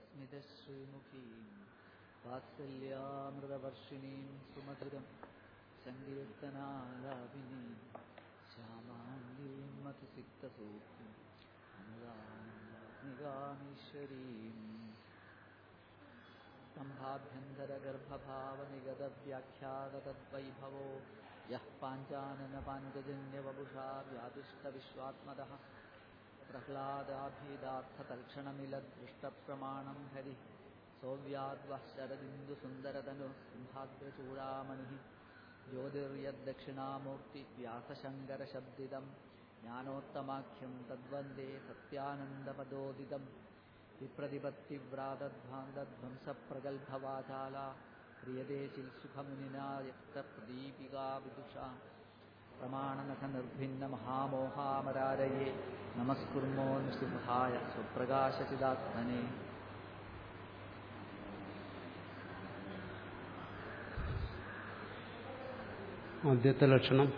ीमुखीम् वात्सल्यामृदवर्षिणीं सुमृगं गतव्याख्यात स्तम्भाभ्यन्तरगर्भभावनिगतव्याख्यागतद्वैभवो यः पाञ्चाननपाञ्चजन्यवपुषा व्यादिष्टविश्वात्मनः प्रह्लादाभिदार्थतल्क्षणमिलद्दृष्टप्रमाणम् हरिः। सौव्याद्वः शरदिन्दुसुन्दरतनुसभाग्रचूडामणिः ज्योतिर्यद्दक्षिणामूर्तिव्यासशङ्करशब्दिदम् ज्ञानोत्तमाख्यम् तद्वन्दे सत्यानन्दपदोदितम् विप्रतिपत्तिव्रातध्वान्तध्वंसप्रगल्भवाजाला प्रियदेशिल् यत्तप्रदीपिका विदुषा। പ്രമാണനഖ നിർഭിന്ന മഹാമോഹാമരാരയെ നമസ്കുർമോ നിശുദ്ധായ സ്വപ്രകാശചിതാത്മനെ ആദ്യത്തെ ലക്ഷണം.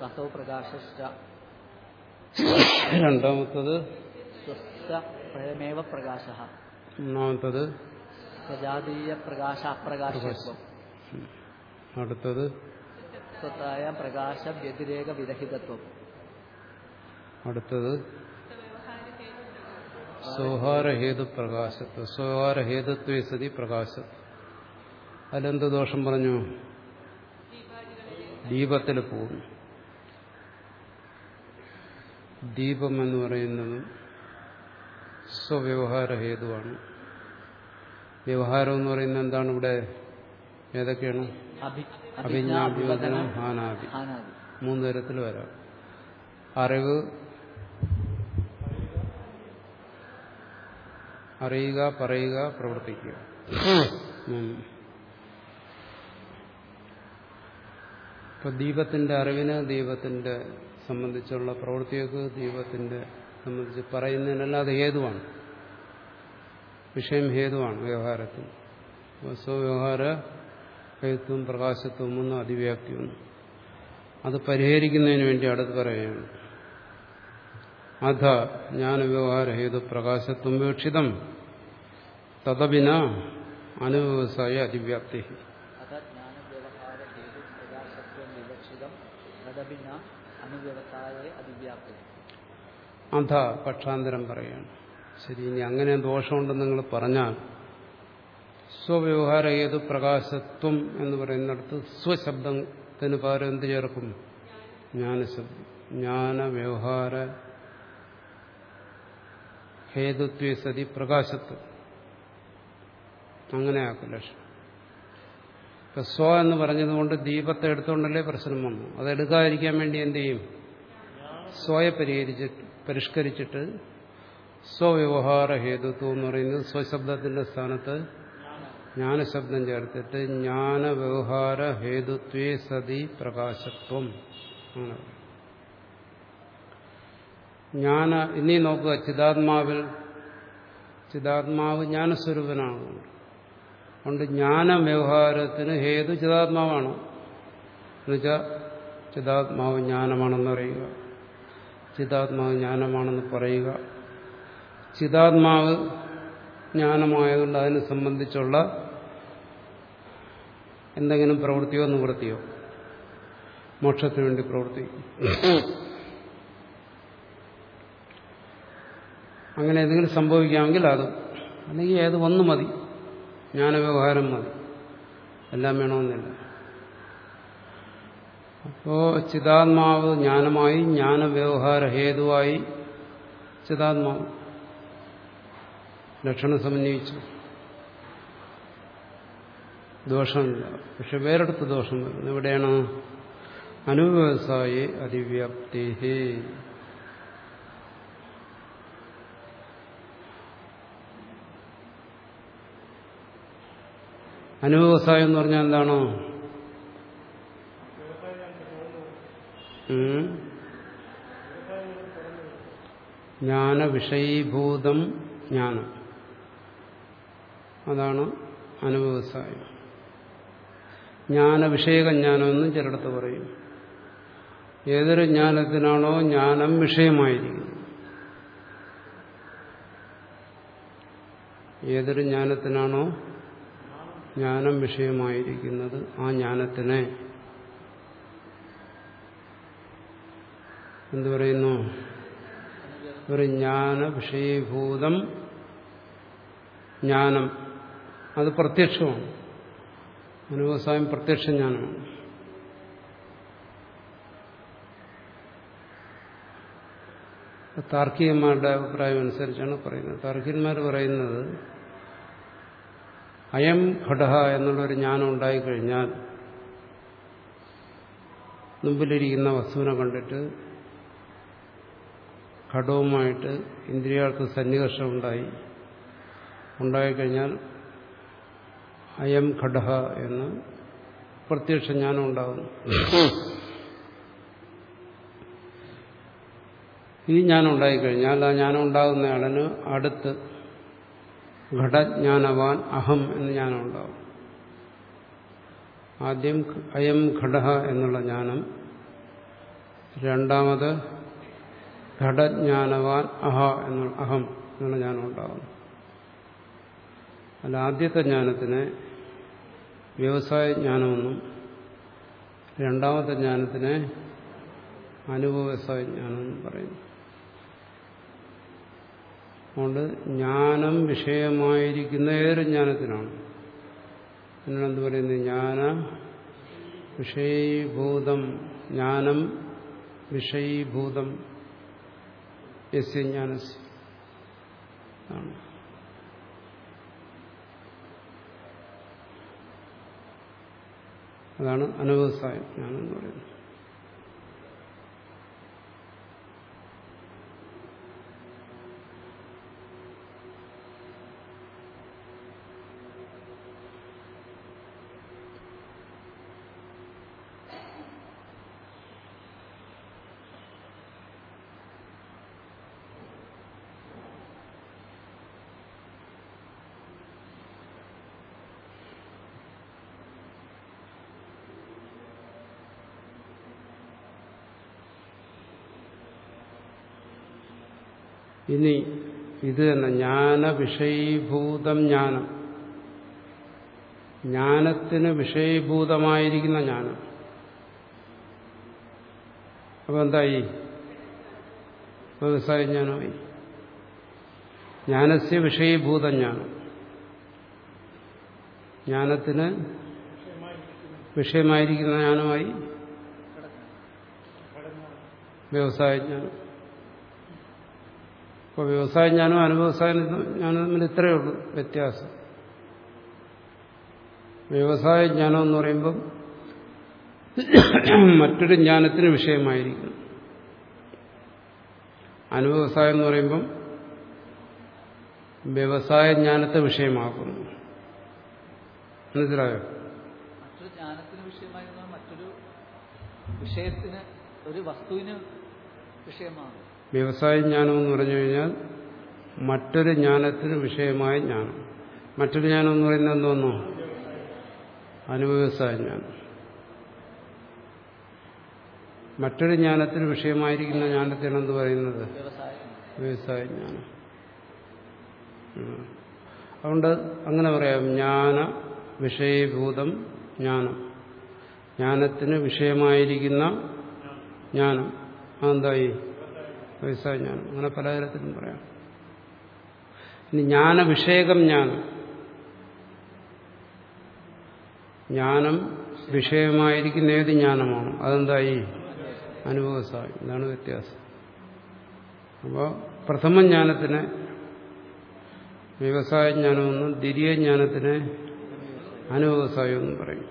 സഹോ പ്രകാശശ്ച. രണ്ടാമത്തത്. സ്വയമേവ പ്രകാശ. മൂന്നാമത്തത്. സ്വജാതീയ പ്രകാശ. അപ്രകാശത്വം അടുത്തത്. സ്വത്തായ പ്രകാശ വ്യതിരേക വിരഹിതത്വം. അടുത്തത് സ്വഹാരഹേതു പ്രകാശത്വ സ്വഹാരഹേതുത്വേ സതി പ്രകാശത്വം. അതിലെന്ത് ദോഷം പറഞ്ഞു? ദീപത്തിൽ പോകും ദീപം എന്ന് പറയുന്നത് സ്വവ്യവഹാരഹേതുവാണ്. വ്യവഹാരം എന്ന് പറയുന്നത് എന്താണ് ഇവിടെ? ഏതൊക്കെയാണ്? അഭി അഭിജ്ഞാഭിവദനം ഹാനാദി മൂന്ന് തരത്തിൽ വരാം. അറിവ്. അറിയുക പറയുക പ്രവർത്തിക്കുക. ഇപ്പൊ ദീപത്തിന്റെ അറിവിന് ദീപത്തിന്റെ സംബന്ധിച്ചുള്ള പ്രവൃത്തിയൊക്കെ ദീപത്തിന്റെ സംബന്ധിച്ച് പറയുന്നതിനല്ല അത് ഹേതുവാണ്. വിഷയം ഹേതുവാണ് വ്യവഹാരത്തിൽ. സ്വവ്യവഹാര ഹേതുത്വം പ്രകാശത്വം ഒന്നും അതിവ്യാപ്തിയൊന്നും. അത് പരിഹരിക്കുന്നതിന് വേണ്ടി അടുത്ത് പറയുകയാണ്. അധ ജ്ഞാനവ്യവഹാര ഹേതു പ്രകാശത്വം വീക്ഷിതം തദപിന അനുവ്യവസായ അതിവ്യാപ്തി. അധ പക്ഷാന്തരം പറയുകയാണ്. ശരി ഇനി അങ്ങനെ ദോഷമുണ്ടെന്ന് നിങ്ങൾ പറഞ്ഞാൽ സ്വവ്യവഹാര ഏത് പ്രകാശത്വം എന്ന് പറയുന്നിടത്ത് സ്വശബ്ദത്തിന് പകരം എന്ത് ചേർക്കും? ജ്ഞാനശബ്ദം. ജ്ഞാന വ്യവഹാര ഹേതുത്വേ സതി പ്രകാശത്വം. അങ്ങനെയാക്കും ലക്ഷണം ഇപ്പൊ സ്വ എന്ന് പറഞ്ഞതുകൊണ്ട് ദീപത്തെ എടുത്തുകൊണ്ടല്ലേ പ്രശ്നം വന്നു. അതെടുക്കാതിരിക്കാൻ വേണ്ടി എന്ത് ചെയ്യും? സ്വയെ പരിഹരിച്ചിട്ട് പരിഷ്കരിച്ചിട്ട് സ്വവ്യവഹാര ഹേതുത്വം എന്ന് പറയുന്നത് സ്വശബ്ദത്തിന്റെ സ്ഥാനത്ത് ജ്ഞാനശബ്ദം ചേർത്തിട്ട് ജ്ഞാന വ്യവഹാര ഹേതുത്വേ സതി പ്രകാശത്വം. ജ്ഞാന ഇനി നോക്കുക ചിതാത്മാവിൽ ചിതാത്മാവ് ജ്ഞാനസ്വരൂപനാണ്. അതുകൊണ്ട് ജ്ഞാന വ്യവഹാരത്തിന് ഹേതു ചിതാത്മാവാണ്. എന്നുവെച്ചാൽ ചിതാത്മാവ് ജ്ഞാനമാണെന്ന് പറയുക. ചിതാത്മാവ് ജ്ഞാനമാണെന്ന് പറയുക. ചിതാത്മാവ് ജ്ഞാനമായതുകൊണ്ട് അതിനെ സംബന്ധിച്ചുള്ള എന്തെങ്കിലും പ്രവൃത്തിയോ നിവൃത്തിയോ മോക്ഷത്തിന് വേണ്ടി പ്രവർത്തിക്കും. അങ്ങനെ എന്തെങ്കിലും സംഭവിക്കാമെങ്കിൽ അത് അല്ലെങ്കിൽ ഏത് ഒന്ന് മതി ജ്ഞാനവ്യവഹാരം മതി എല്ലാം വേണമെന്നില്ല. അപ്പോ ചിതാത്മാവ് ജ്ഞാനമായി ജ്ഞാനവ്യവഹാര ഹേതുവായി ചിതാത്മാവ് ലക്ഷണം സമന്വയിച്ചു. ദോഷമില്ല. പക്ഷെ വേറെടുത്ത് ദോഷം വരുന്നു എവിടെയാണ്? അനുവ്യവസായി അതിവ്യാപ്തി അനുവ്യവസായം എന്ന് പറഞ്ഞാൽ എന്താണോ? ജ്ഞാന വിഷയീഭൂതം ജ്ഞാനം. അതാണ് അനുവ്യവസായം ജ്ഞാന വിഷയക ജ്ഞാനമെന്നും ചിലടത്ത് പറയും. ഏതൊരു ജ്ഞാനത്തിനാണോ ജ്ഞാനം വിഷയമായിരിക്കുന്നത്? ഏതൊരു ജ്ഞാനത്തിനാണോ ജ്ഞാനം വിഷയമായിരിക്കുന്നത്? ആ ജ്ഞാനത്തിനെ. എന്തു പറയുന്നു? ഒരു ജ്ഞാന വിഷയീഭൂതം ജ്ഞാനം. അത് പ്രത്യക്ഷമാണ്. അനുഭവസായം പ്രത്യക്ഷ ജ്ഞാനമാണ് താർക്കികന്മാരുടെ അഭിപ്രായം അനുസരിച്ചാണ് പറയുന്നത്. താർക്കികന്മാർ പറയുന്നത് അയം ഘടഹ എന്നുള്ളൊരു ജ്ഞാനം ഉണ്ടായിക്കഴിഞ്ഞാൽ മുമ്പിലിരിക്കുന്ന വസ്തുവിനെ കണ്ടിട്ട് ഘടവുമായിട്ട് ഇന്ദ്രിയാർത്ഥ സന്നികർഷം ഉണ്ടായി. ഉണ്ടായിക്കഴിഞ്ഞാൽ അയം ഘടഹ എന്ന് പ്രത്യക്ഷ ജ്ഞാനം ഉണ്ടാകുന്നു ഈ ജ്ഞാനം ഉണ്ടായിക്കഴിഞ്ഞാൽ ആ ജ്ഞാനം ഉണ്ടാകുന്നയാളിന് അടുത്ത് ഘടജ്ഞാനവാൻ അഹം എന്ന് ജ്ഞാനം ഉണ്ടാവും ആദ്യം അയം ഘടഹ എന്നുള്ള ജ്ഞാനം രണ്ടാമത് ഘടജ്ഞാനവാൻ അഹ എന്നുള്ള അഹം എന്നുള്ള ജ്ഞാനം ഉണ്ടാകും അല്ല ആദ്യത്തെ ജ്ഞാനത്തിന് വ്യവസായ ജ്ഞാനമെന്നും രണ്ടാമത്തെ ജ്ഞാനത്തിന് അനുഭവസായ ജ്ഞാനമെന്നും പറയുന്നു. അതുകൊണ്ട് ജ്ഞാനം വിഷയമായിരിക്കുന്ന ഏതൊരു ജ്ഞാനത്തിനാണ്? എന്നെന്ത് പറയുന്നത് ജ്ഞാന വിഷയീഭൂതം ജ്ഞാനം വിഷയീഭൂതം യസ്യ ജ്ഞാനസ് ആണ് അതാണ് അനവ്യവസായ ജ്ഞാനം എന്ന് പറയുന്നത്. ഇനി ഇത് തന്നെ ജ്ഞാന വിഷയീഭൂതം ജ്ഞാനം. ജ്ഞാനത്തിന് വിഷയീഭൂതമായിരിക്കുന്ന ജ്ഞാനം. അപ്പൊ എന്തായി? വ്യവസായ ജ്ഞാനമായി ജ്ഞാനസ്യ വിഷയീഭൂത ജ്ഞാനം. ജ്ഞാനത്തിന് വിഷയമായിരിക്കുന്ന ജ്ഞാനമായി വ്യവസായ ജ്ഞാനം. അപ്പോൾ വ്യവസായ ഞാനും അനുഭവസായ ജ്ഞാനം തമ്മിൽ ഇത്രയേ ഉള്ളൂ വ്യത്യാസം. വ്യവസായ ജ്ഞാനം എന്ന് പറയുമ്പം മറ്റൊരു ജ്ഞാനത്തിന് വിഷയമായിരിക്കും അനുവ്യവസായം എന്ന് പറയുമ്പം വ്യവസായ ജ്ഞാനത്തെ വിഷയമാക്കുന്നു. മനസ്സിലായോ? വിഷയത്തിന് ഒരു വസ്തുവിന് വിഷയമാകും. വ്യവസായ ജ്ഞാനം എന്ന് പറഞ്ഞു കഴിഞ്ഞാൽ മറ്റൊരു ജ്ഞാനത്തിന് വിഷയമായ ജ്ഞാനം. മറ്റൊരു ജ്ഞാനം എന്ന് പറയുന്നത് എന്തോന്നോ? അനുവ്യവസായ ജ്ഞാനം. മറ്റൊരു ജ്ഞാനത്തിന് വിഷയമായിരിക്കുന്ന ജ്ഞാനത്തിനാണ് എന്ത് പറയുന്നത്? വ്യവസായം ജ്ഞാനം. അതുകൊണ്ട് അങ്ങനെ പറയാം. ജ്ഞാന വിഷയഭൂതം ജ്ഞാനം. ജ്ഞാനത്തിന് വിഷയമായിരിക്കുന്ന ജ്ഞാനം. അതെന്തായി? വ്യവസായ അങ്ങനെ പലതരത്തിലും പറയാം. ഇനി ജ്ഞാനവിഷയകം ജ്ഞാനം ജ്ഞാനം വിഷയമായിരിക്കുന്ന ഏത് ജ്ഞാനമാണ്? അതെന്തായി? അനുഭവസായി. ഇതാണ് വ്യത്യാസം. അപ്പോൾ പ്രഥമ ജ്ഞാനത്തിന് വ്യവസായ ജ്ഞാനമെന്നും ദ്വിതീയ ജ്ഞാനത്തിന് അനുഭവസായം എന്നും പറയും.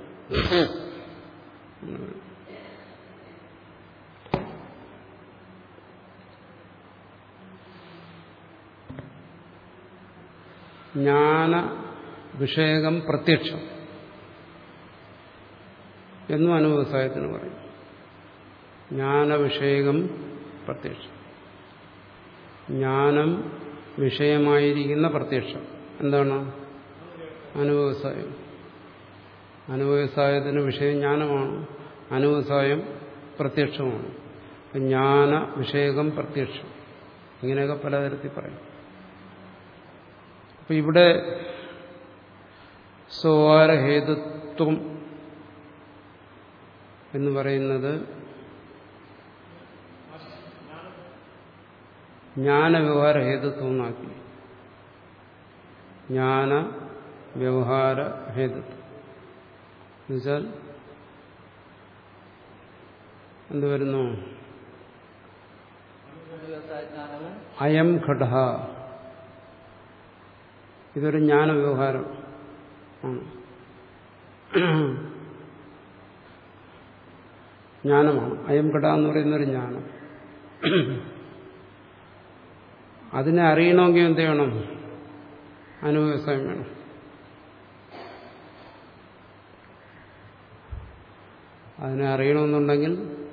ജ്ഞാന വിഷയകം പ്രത്യക്ഷം എന്നും അനുവ്യവസായത്തിന് പറയും. ജ്ഞാനവിഷയകം പ്രത്യക്ഷം. ജ്ഞാനം വിഷയമായിരിക്കുന്ന പ്രത്യക്ഷം. എന്താണ്? അനുവ്യവസായം അനുവ്യവസായത്തിന് വിഷയം ജ്ഞാനമാണ് അനുവ്യവസായം പ്രത്യക്ഷമാണ്. ജ്ഞാന വിഷയകം പ്രത്യക്ഷം. ഇങ്ങനെയൊക്കെ പലതരത്തിൽ പറയും. അപ്പൊ ഇവിടെ സ്വകാരഹേതുത്വം എന്ന് പറയുന്നത് ജ്ഞാനവ്യവഹാര ഹേതുത്വം എന്നാക്കി ജ്ഞാന വ്യവഹാര ഹേതുത്വം എന്നുവെച്ചാൽ എന്ത് വരുന്നു? വ്യവസായജ്ഞാനവും അയം ഘട. ഇതൊരു ജ്ഞാന വ്യവഹാരം ആണ്. ജ്ഞാനമാണ്. അയം കട എന്ന് പറയുന്നൊരു ജ്ഞാനം. അതിനെ അറിയണമെങ്കിൽ എന്ത് വേണം അനുവ്യവസായം വേണം. അതിനെ അറിയണമെന്നുണ്ടെങ്കിൽ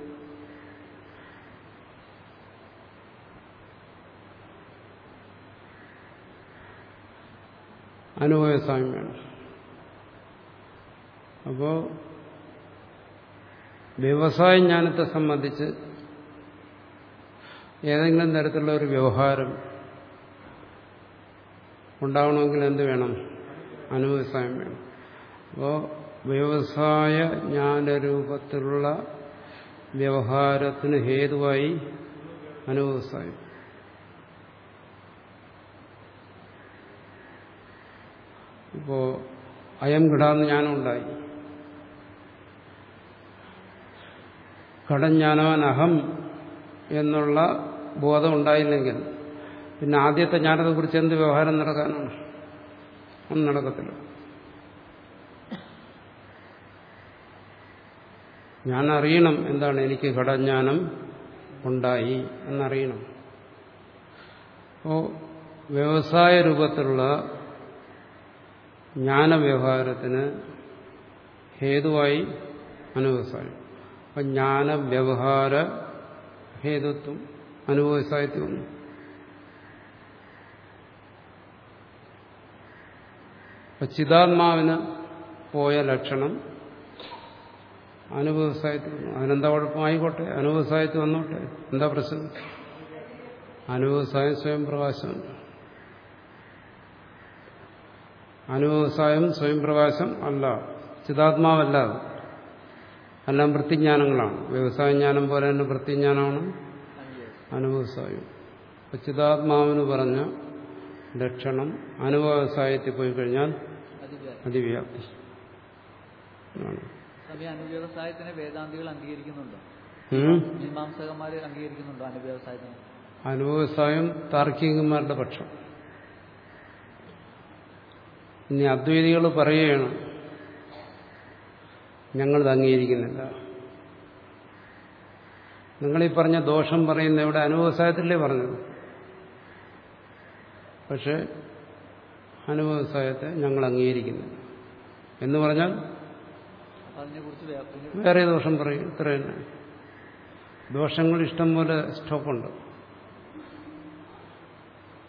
അനുവ്യവസായം വേണം. അപ്പോ വ്യവസായ ജ്ഞാനത്തെ സംബന്ധിച്ച് ഏതെങ്കിലും തരത്തിലുള്ള ഒരു വ്യവഹാരം ഉണ്ടാവണമെങ്കിൽ എന്ത് വേണം? അനുഭവസായം വേണം. അപ്പോൾ വ്യവസായ ജ്ഞാനരൂപത്തിലുള്ള വ്യവഹാരത്തിന് ഹേതുവായി അനുവ്യവസായം ഇപ്പോ അയം ഘടാന്ന് ജ്ഞാനമുണ്ടായി ഘടജ്ഞാനവാൻ അഹം എന്നുള്ള ബോധം ഉണ്ടായില്ലെങ്കിൽ പിന്നെ ആദ്യത്തെ ജ്ഞാനത്തെക്കുറിച്ച് എന്ത് വ്യവഹാരം നടക്കാനാണ്? ഒന്നും നടക്കത്തില്ല. ഞാൻ അറിയണം എന്താണ് എനിക്ക് ഘടജ്ഞാനം ഉണ്ടായി എന്നറിയണം. അപ്പോ വ്യവസായ രൂപത്തിലുള്ള ജ്ഞാനവ്യവഹാരത്തിന് ഹേതുവായി അനുവ്യവസായം അപ്പം ജ്ഞാനവ്യവഹാര ഹേതുത്വം അനുവസായി അപ്പം ചിതാത്മാവിന് പോയ ലക്ഷണം അനുവ്യവസായത്തിൽ വന്നു അതിനെന്താ കുഴപ്പമായിക്കോട്ടെ? അനുവസായിട്ട് വന്നോട്ടെ. എന്താ പ്രശ്നം? അനുവസായം സ്വയം പ്രകാശമാണ്. അനുവ്യവസായം സ്വയം പ്രകാശം അല്ല. ചിതാത്മാവല്ല അത്. എല്ലാം വൃത്തിജ്ഞാനങ്ങളാണ്. വ്യവസായജ്ഞാനം പോലെ തന്നെ വൃത്തിജ്ഞാനമാണ് അനുവ്യവസായം അപ്പൊ ചിതാത്മാവെന്ന് പറഞ്ഞ ലക്ഷണം അനുവ്യവസായത്തിൽ പോയി കഴിഞ്ഞാൽ അതിവ്യാപ്തി. അനുവ്യവസായത്തിനെ വേദാന്തികൾ അംഗീകരിക്കുന്നുണ്ടോ? ഉം. മീമാംസകന്മാർ അംഗീകരിക്കുന്നുണ്ടോ അനുവ്യവസായത്തിനെ അനുവ്യവസായം താർക്കികന്മാരുടെ പക്ഷം. ഇനി അദ്വൈതികൾ പറയുകയാണ് ഞങ്ങളിത് അംഗീകരിക്കുന്നില്ല. നിങ്ങളീ പറഞ്ഞ ദോഷം പറയുന്ന ഇവിടെ അനുവ്യവസായത്തിലേ പറഞ്ഞത്? പക്ഷെ അനുവ്യവസായത്തെ ഞങ്ങൾ അംഗീകരിക്കുന്നില്ല. എന്ന് പറഞ്ഞാൽ വേറെ ദോഷം പറയും ഇത്ര തന്നെ. ദോഷങ്ങൾ ഇഷ്ടം പോലെ തർക്കീയമാണ്.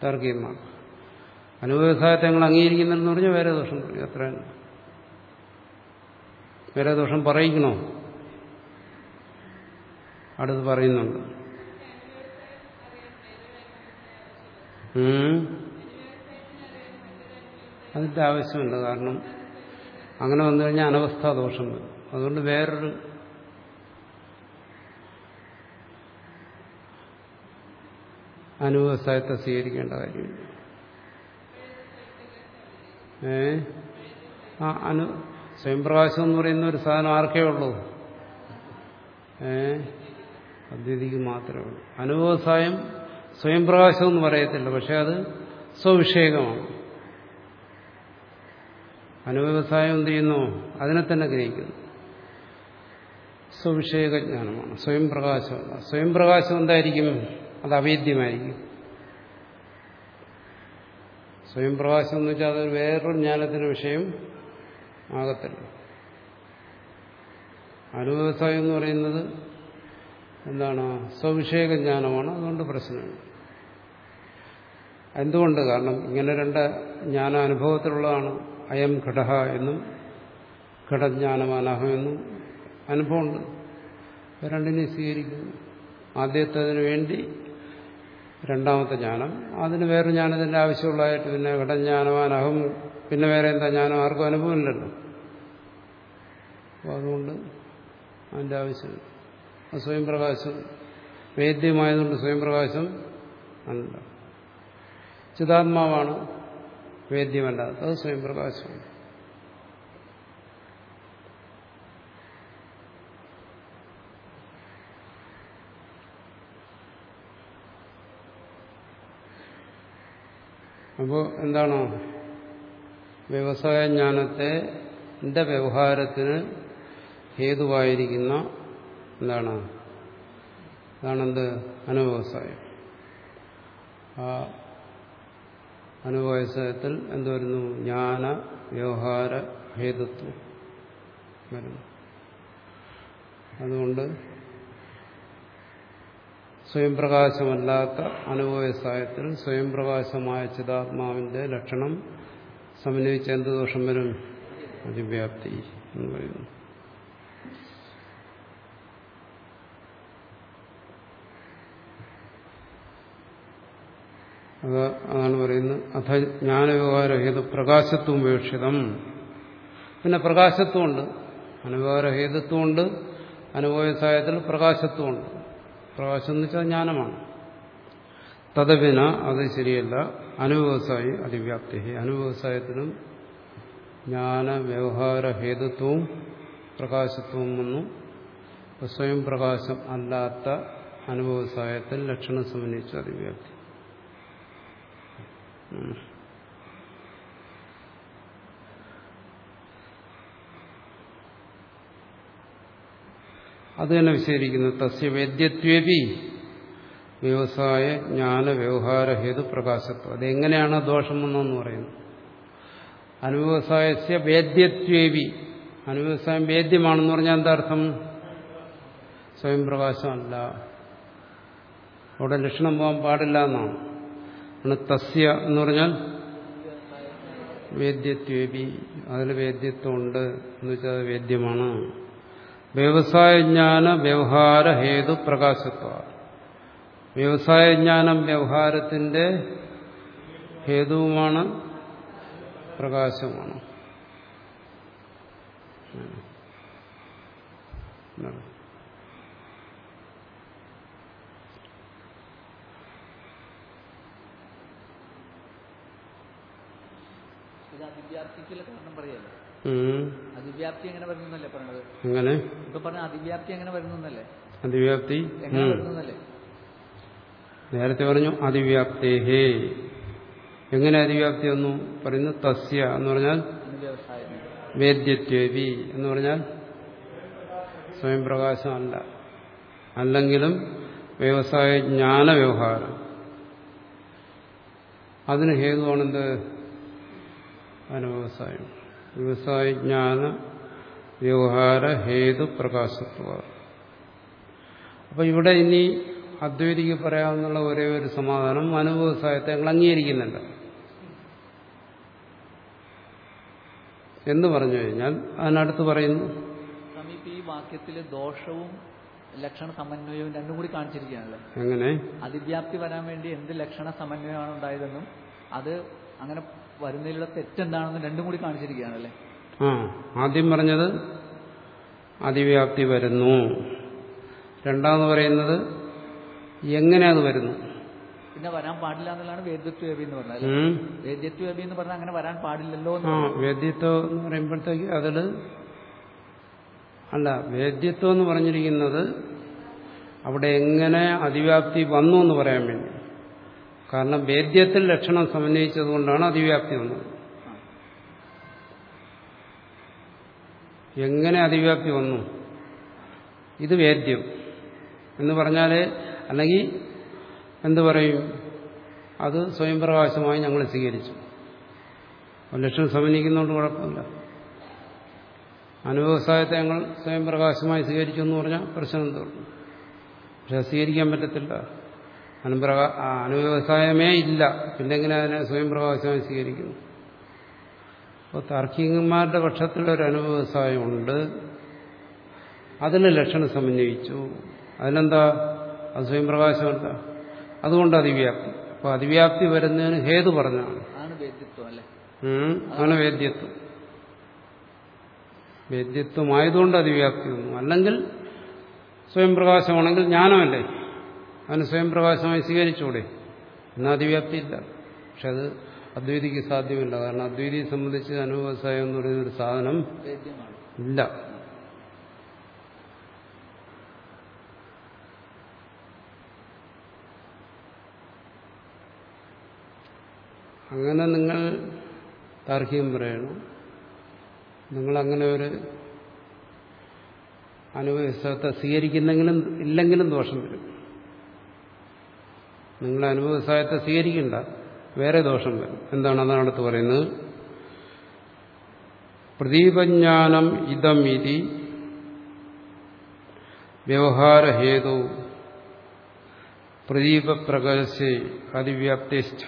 താർക്കികന്മാർ അനുവ്യവസായത്തെ ഞങ്ങൾ അംഗീകരിക്കുന്നില്ലെന്ന് പറഞ്ഞാൽ വേറെ ദോഷം പറയും. അത്ര വേറെ ദോഷം പറയിക്കണോ? അടുത്ത് പറയുന്നുണ്ട്. അതിന്റെ ആവശ്യമുണ്ട്. കാരണം അങ്ങനെ വന്നു കഴിഞ്ഞാൽ അനവസ്ഥാ ദോഷം വരും. അതുകൊണ്ട് വേറൊരു അനുവ്യവസായത്തെ സ്വീകരിക്കേണ്ട കാര്യമില്ല. ഏ? ആ അനു സ്വയംപ്രകാശം എന്ന് പറയുന്ന ഒരു സാധനം ആർക്കേ ഉള്ളൂ? ഏ? അദ്വൈതിക്ക് മാത്രമേ ഉള്ളൂ. അനുവ്യവസായം സ്വയംപ്രകാശം എന്ന് പറയത്തില്ല പക്ഷെ അത് സ്വവിഷേകമാണ്. അനുവ്യവസായം എന്ത് ചെയ്യുന്നു? അതിനെ തന്നെ ഗ്രഹിക്കുന്നു. സ്വവിഷയക ജ്ഞാനമാണ് സ്വയം സ്വയം എന്തായിരിക്കും? അത് അവേദ്യമായിരിക്കും. സ്വയം പ്രകാശം എന്ന് വെച്ചാൽ അതൊരു വേറൊരു ജ്ഞാനത്തിന് വിഷയം ആകത്തില്ല. അനുവ്യവസായം എന്ന് പറയുന്നത് എന്താണ്? സ്വവിഷയക ജ്ഞാനമാണ്. അതുകൊണ്ട് പ്രശ്നമാണ് എന്തുകൊണ്ട്? കാരണം ഇങ്ങനെ രണ്ട് ജ്ഞാന അനുഭവത്തിലുള്ളതാണ് അയം ഘടഹ എന്നും ഘടജ്ഞാനമാനഹം എന്നും അനുഭവമുണ്ട്. രണ്ടിനെ സ്വീകരിക്കുന്നു. ആദ്യത്തതിനു വേണ്ടി രണ്ടാമത്തെ ജ്ഞാനം. അതിന് വേറെ ജ്ഞാനത്തിന്റെ ആവശ്യമുള്ളതായിട്ട് പിന്നെ ഘടജ്ഞാനവാനഹം പിന്നെ വേറെ എന്താ ജ്ഞാനം? ആർക്കും അനുഭവമില്ലല്ലോ. അപ്പോൾ അതുകൊണ്ട് അതിന്റെ ആവശ്യം സ്വയം പ്രകാശം വേദ്യമായതുകൊണ്ട് സ്വയം പ്രകാശം അല്ല. ചിതാത്മാവാണ് വേദ്യമല്ലാത്തത്. സ്വയം പ്രകാശമാണ് അപ്പോൾ എന്താണ്? വ്യവസായ ജ്ഞാനത്തെ എന്റെ വ്യവഹാരത്തിന് ഹേതുവായിരിക്കുന്ന എന്താണ്? അതാണെന്ത് അനുവ്യവസായം ആ അനുവ്യവസായത്തിൽ എന്ത് വരുന്നു? ജ്ഞാന വ്യവഹാര ഹേതുത്വം വരുന്നു. അതുകൊണ്ട് സ്വയം പ്രകാശമല്ലാത്ത അനുഭവസായത്തിൽ സ്വയം പ്രകാശമായ ചിതാത്മാവിന്റെ ലക്ഷണം സമന്വയിച്ച എന്ത് ദോഷം വരും? അതിവ്യാപ്തി എന്ന് പറയുന്നു. അത് അതാണ് പറയുന്നത്. അഥ ജ്ഞാനവ്യവഹാരഹേതു പ്രകാശത്വം ഉപേക്ഷിതം. പിന്നെ പ്രകാശത്വമുണ്ട്. അനുഭവരഹിതത്വമുണ്ട് ഹേതുത്വമുണ്ട് അനുഭവസായത്തിൽ പ്രകാശത്വമുണ്ട്. പ്രകാശം എന്ന് വെച്ചാൽ ജ്ഞാനമാണ്. തദവിന അത് ശരിയല്ല. അനുവ്യവസായി അതിവ്യാപ്തി. അനുവ്യവസായത്തിനും ജ്ഞാന വ്യവഹാര ഹേതുത്വവും പ്രകാശത്വവും ഒന്നും സ്വയം പ്രകാശം അല്ലാത്ത അനുവ്യവസായത്തിൽ ലക്ഷണം സംബന്ധിച്ച അതിവ്യാപ്തി. അത് തന്നെ വിശദീകരിക്കുന്നു തസ്യ വേദ്യത്വേപി. വ്യവസായ ജ്ഞാന വ്യവഹാര ഹേതു പ്രകാശത്വം. അതെങ്ങനെയാണ് ദോഷം വന്നതെന്ന് പറയുന്നത് അനുവ്യവസായസ്യ വേദ്യത്വേപി. അനുവ്യവസായം വേദ്യമാണെന്ന് പറഞ്ഞാൽ എന്താ അർത്ഥം? സ്വയം പ്രകാശമല്ല. അവിടെ ലക്ഷണം പോകാൻ പാടില്ല എന്നാണ്. തസ്യ എന്ന് പറഞ്ഞാൽ വേദ്യത്വേപി. അതിൽ വേദ്യത്വമുണ്ട് എന്ന് വെച്ചാൽ അത് വേദ്യമാണ്. വ്യവസായജ്ഞാന വ്യവഹാര ഹേതു പ്രകാശത്വ വ്യവസായജ്ഞാനം വ്യവഹാരത്തിന്റെ ഹേതുവുമാണ് പ്രകാശമാണ് വിദ്യാർത്ഥിക്കുള്ള കാരണം പറയല്ലേ. അതിവ്യാപ്തി എങ്ങനെ വരുന്നല്ലേ പറഞ്ഞത് എങ്ങനെ? ഇപ്പൊ പറഞ്ഞ അതിവ്യാപ്തി എങ്ങനെ വരുന്നല്ലേ അതിവ്യാപ്തി? നേരത്തെ പറഞ്ഞു അതിവ്യാപ്തേഹേ എങ്ങനെ അതിവ്യാപ്തി എന്ന് പറയുന്നു തസ്യ എന്ന് പറഞ്ഞാൽ വേദ്യത്വേവി എന്ന് പറഞ്ഞാൽ സ്വയം പ്രകാശമല്ല. അല്ലെങ്കിലും വ്യവസായ ജ്ഞാന വ്യവഹാരം. അതിന് ഹേതുവാണെന്ത്? അനുവ്യവസായം വ്യവസായ ജ്ഞാന വ്യവഹാര ഹേതു പ്രകാശത്വ. അപ്പൊ ഇവിടെ ഇനി അദ്വൈതിക്ക് പറയാവുന്ന ഒരേ ഒരു സമാധാനം അനുവ്യവസായത്തെ ഞങ്ങൾ അംഗീകരിക്കുന്നുണ്ട്. എന്ന് പറഞ്ഞു കഴിഞ്ഞാൽ അതിനടുത്ത് പറയുന്നു. ഈ വാക്യത്തിൽ ദോഷവും ലക്ഷണ സമന്വയവും രണ്ടും കൂടി കാണിച്ചിരിക്കുകയാണല്ലോ. എങ്ങനെ? അതിവ്യാപ്തി വരാൻ വേണ്ടി എന്ത് ലക്ഷണ സമന്വയമാണ് ഉണ്ടായതെന്നും അത് അങ്ങനെ വരുന്നതിലുള്ള തെറ്റെന്താണെന്ന് രണ്ടും കൂടി കാണിച്ചിരിക്കുകയാണല്ലേ? ആ ആദ്യം പറഞ്ഞത് അതിവ്യാപ്തി വരുന്നു. രണ്ടാമെന്ന് പറയുന്നത് എങ്ങനെ അത് വരുന്നു? പിന്നെ വരാൻ പാടില്ല എന്നുള്ളതാണ് വേദ്യത്വേബി എന്ന് പറഞ്ഞത് വേദ്യത്വ വ്യപി എന്ന് പറഞ്ഞാൽ അങ്ങനെ വരാൻ പാടില്ലല്ലോ ആ വേദ്യത്വം എന്ന് പറയുമ്പോഴത്തേക്ക് അതിൽ അല്ല വേദ്യത്വം എന്ന് പറഞ്ഞിരിക്കുന്നത് അവിടെ എങ്ങനെ അതിവ്യാപ്തി വന്നു എന്ന് പറയാൻ വേണ്ടി. കാരണം വേദ്യത്തിൽ ലക്ഷണം സമന്വയിച്ചതുകൊണ്ടാണ് അതിവ്യാപ്തി വന്നത്. എങ്ങനെ അതിവ്യാപ്തി വന്നു? ഇത് വേദ്യം. എന്ന് പറഞ്ഞാൽ അല്ലെങ്കിൽ എന്തു പറയും? അത് സ്വയം പ്രകാശമായി ഞങ്ങൾ സ്വീകരിച്ചു. ലക്ഷണം സമന്വയിക്കുന്നതുകൊണ്ട് കുഴപ്പമില്ല. അനുവ്യവസായത്തെ ഞങ്ങൾ സ്വയം പ്രകാശമായി സ്വീകരിച്ചു എന്ന് പറഞ്ഞാൽ പ്രശ്നം തീർന്നു. പക്ഷെ സ്വീകരിക്കാൻ പറ്റത്തില്ല. അനുപ്രകാ അനുവ്യവസായമേ ഇല്ല. പിന്നെങ്ങനെ അതിനെ സ്വയം പ്രകാശമായി സ്വീകരിക്കുന്നു? അപ്പോൾ താർക്കികന്മാരുടെ പക്ഷത്തിലൊരു അനുവ്യവസായമുണ്ട്. അതിന് ലക്ഷണം സമന്വയിച്ചു. അതിനെന്താ? അത് സ്വയം പ്രകാശമല്ല അതുകൊണ്ട് അതിവ്യാപ്തി. അപ്പോൾ അതിവ്യാപ്തി വരുന്നതിന് ഹേതു പറഞ്ഞാണ് ആണ് വേദ്യത്വം വേദ്യത്വമായതുകൊണ്ട് അതിവ്യാപ്തി ഒന്നും അല്ലെങ്കിൽ സ്വയം പ്രകാശമാണെങ്കിൽ ജ്ഞാനമല്ലേ? അതിന് സ്വയം പ്രകാശമായി സ്വീകരിച്ചൂടെ എന്നാൽ അതിവ്യാപ്തി ഇല്ല പക്ഷെ അത് അദ്വൈതിക്ക് സാധ്യമല്ല. കാരണം അദ്വൈതിയെ സംബന്ധിച്ച് അനുഭവസായം എന്ന് പറയുന്ന ഒരു സാധനം ഇല്ല. അങ്ങനെ നിങ്ങൾ താർക്കികം പറയണം. നിങ്ങൾ അങ്ങനെ ഒരു അനുഭവത്തെ സ്വീകരിക്കുന്നെങ്കിലും ഇല്ലെങ്കിലും ദോഷം വരും. നിങ്ങൾ അനുഭവസായത്തെ സ്വീകരിക്കണ്ട. വേറെ ദോഷം വരും. എന്താണ് അതാണ് അടുത്ത് പറയുന്നത്? പ്രദീപജ്ഞാനം ഇതം ഇതി വ്യവഹാരഹേതു പ്രദീപപ്രകാശേ അതിവ്യാപ്തിഷ്ഠ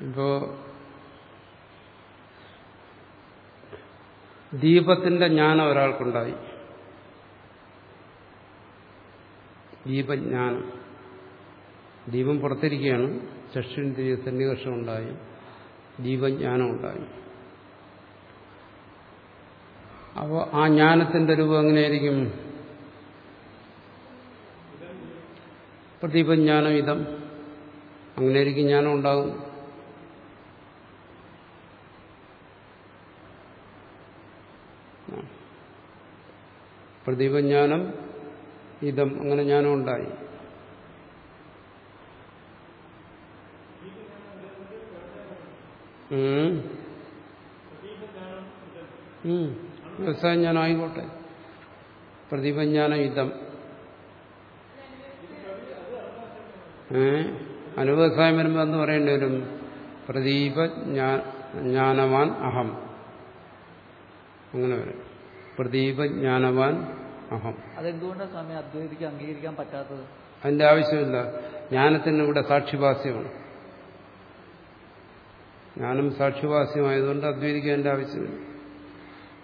ഇപ്പോ ദീപത്തിന്റെ ജ്ഞാനം ഒരാൾക്കുണ്ടായി. ദീപജ്ഞാനം. ദീപം പുറത്തിരിക്കുകയാണ്. ചക്ഷുന്ദ്രിയ സന്നികർഷം ഉണ്ടായി ദീപജ്ഞാനം ഉണ്ടായി. അപ്പോൾ ആ ജ്ഞാനത്തിന്റെ രൂപം എങ്ങനെയായിരിക്കും? പ്രദീപജ്ഞാനം ഇതം. അങ്ങനെയായിരിക്കും ജ്ഞാനം ഉണ്ടാകും. പ്രദീപജ്ഞാനം ഇതം അങ്ങനെ ജ്ഞാനം ഉണ്ടായി. വ്യവസായം ജ്ഞാനം ആയിക്കോട്ടെ. പ്രദീപജ്ഞാനം ഇതം. ഏ? അനുവ്യവസായം വരുമ്പോൾ എന്ന് പറയേണ്ടി വരും പ്രദീപ ജ്ഞാനവാൻ അഹം. അങ്ങനെ വരും. പ്രദീപ ജ്ഞാനവാൻ അഹം അതെന്തുകൊണ്ടാണ് സ്വാമി അദ്വൈതിക്ക് അംഗീകരിക്കാൻ പറ്റാത്തത്? അതിന്റെ ആവശ്യമില്ല. ജ്ഞാനത്തിന് ഇവിടെ സാക്ഷിഭാസ്യമാണ് ജ്ഞാനം സാക്ഷിഭാസ്യമായതുകൊണ്ട് അദ്വൈതിക്ക് അതിന്റെ ആവശ്യമില്ല.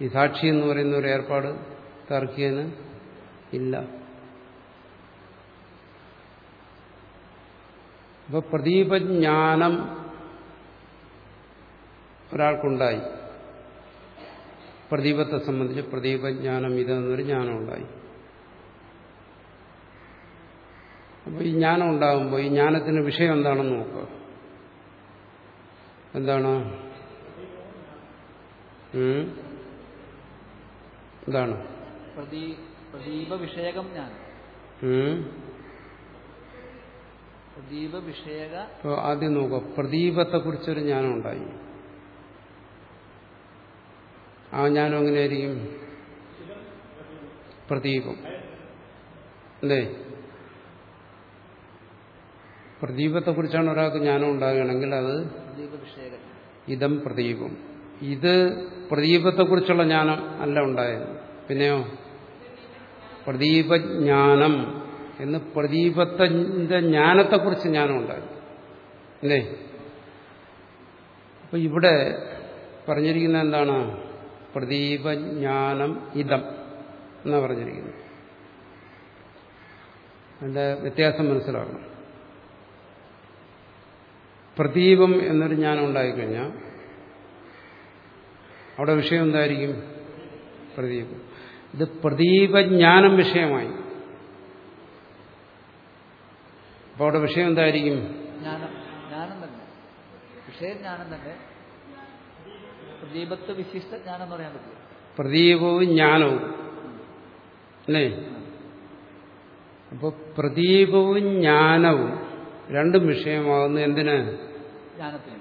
ഈ സാക്ഷി എന്ന് പറയുന്ന ഒരു ഏർപ്പാട് തർക്കിയന് ഇല്ല. അപ്പൊ പ്രദീപജ്ഞാനം ഒരാൾക്കുണ്ടായി. പ്രദീപത്തെ സംബന്ധിച്ച് പ്രദീപജ്ഞാനം ഇതെന്നൊരു ജ്ഞാനം ഉണ്ടായി അപ്പോൾ ഈ ജ്ഞാനം ഉണ്ടാകുമ്പോൾ ഈ ജ്ഞാനത്തിന് വിഷയം എന്താണെന്ന് നോക്കുക എന്താണ്? എന്താണ്? പ്രദീ പ്രദീപ വിഷയകം ജ്ഞാനം? പ്രദീപ വിഷയക ആദ്യം നോക്കുക പ്രദീപത്തെ കുറിച്ചൊരു ജ്ഞാനം ഉണ്ടായി ആ ജ്ഞാനം എങ്ങനെയായിരിക്കും പ്രദീപം. അല്ലേ? പ്രദീപത്തെ കുറിച്ചാണ് ഒരാൾക്ക് ജ്ഞാനം ഉണ്ടാകുകയാണെങ്കിൽ അത് ഇതം പ്രദീപം. ഇത് പ്രദീപത്തെക്കുറിച്ചുള്ള ജ്ഞാനം അല്ല ഉണ്ടായത്. പിന്നെയോ? പ്രദീപജ്ഞാനം എന്ന് പ്രദീപത്തിന്റെ ജ്ഞാനത്തെക്കുറിച്ച് ജ്ഞാനം ഉണ്ടായി. അല്ലേ? അപ്പൊ ഇവിടെ പറഞ്ഞിരിക്കുന്ന എന്താണ്? പ്രദീപജ്ഞാനം ഇതം എന്നാ പറഞ്ഞിരിക്കുന്നു. അതിന്റെ വ്യത്യാസം മനസ്സിലാക്കണം. പ്രദീപം എന്നൊരു ജ്ഞാനം ഉണ്ടായിക്കഴിഞ്ഞാൽ അവിടെ വിഷയം എന്തായിരിക്കും? പ്രദീപം. ഇത് പ്രദീപജ്ഞാനം വിഷയമായി. അപ്പോൾ അവിടെ വിഷയം എന്തായിരിക്കും? ജ്ഞാനം. ജ്ഞാനം തന്നെ. പ്രദീപത്വ വിശിഷ്ട ജ്ഞാനം എന്ന് പറയാൻ പറ്റില്ല. പ്രദീപവും ജ്ഞാനവും. അല്ലേ? അപ്പോൾ പ്രദീപവും ജ്ഞാനവും രണ്ടും വിഷയമാകുന്നു എന്തിന്? ജ്ഞാനത്തിന്.